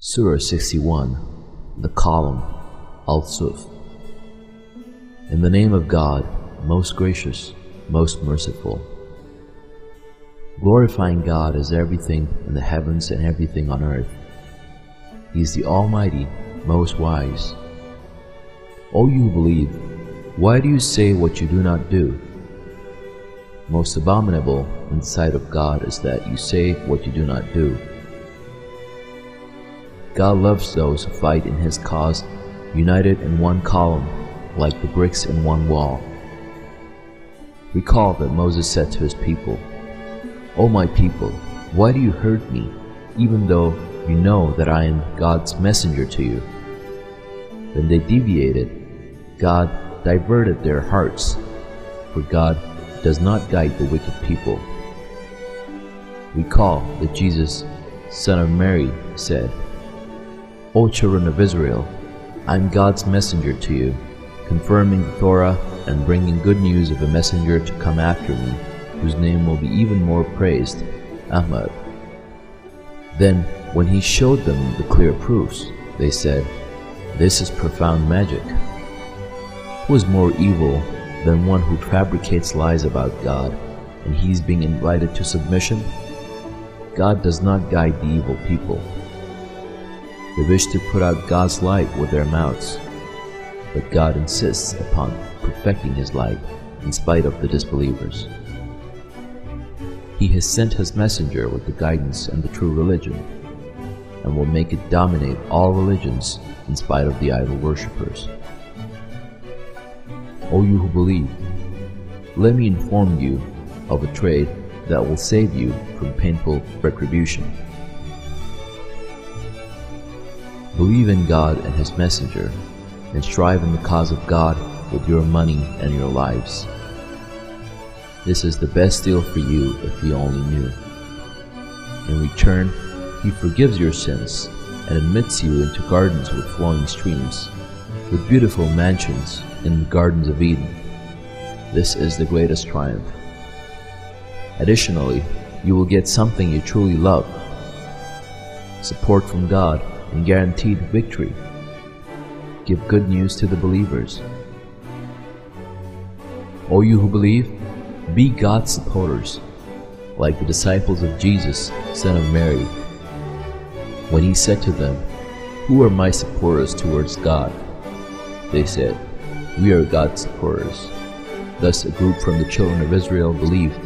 Surah 61 The Column Al Saff In the name of God, most gracious, most merciful. Glorifying God is everything in the heavens and everything on earth. He is the Almighty, most wise. O you who believe, why do you say what you do not do? Most abominable in the sight of God is that you say what you do not do. God loves those who fight in His cause, united in one column, like the bricks in one wall. Recall that Moses said to his people, O my people, why do you hurt me, even though you know that I am God's messenger to you? When they deviated. God diverted their hearts, for God does not guide the wicked people. Recall that Jesus, son of Mary, said, O children of Israel, I am God's messenger to you, confirming the Torah and bringing good news of a messenger to come after me, whose name will be even more praised, Ahmad. Then, when he showed them the clear proofs, they said, This is profound magic. Who is more evil than one who fabricates lies about God, and he is being invited to submission? God does not guide the evil people. They wish to put out God's light with their mouths, but God insists upon perfecting His light in spite of the disbelievers. He has sent His messenger with the guidance and the true religion, and will make it dominate all religions in spite of the idol worshippers. O you who believe, let me inform you of a trade that will save you from painful retribution. Believe in God and His messenger, and strive in the cause of God with your money and your lives. This is the best deal for you if you only knew. In return, He forgives your sins and admits you into gardens with flowing streams, with beautiful mansions in the gardens of Eden. This is the greatest triumph. Additionally, you will get something you truly love support from God and guaranteed victory. Give good news to the believers. O you who believe, be God's supporters, like the disciples of Jesus, son of Mary. When he said to them, Who are my supporters towards God? They said, We are God's supporters. Thus a group from the children of Israel believed,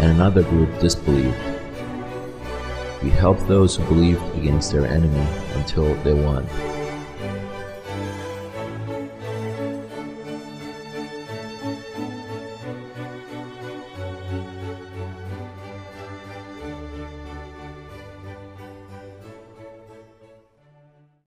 and another group disbelieved. We helped those who believed against their enemy until they won.